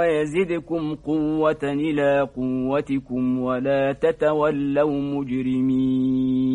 ويزدكم قوة إلى قوتكم ولا تتولوا مجرمين.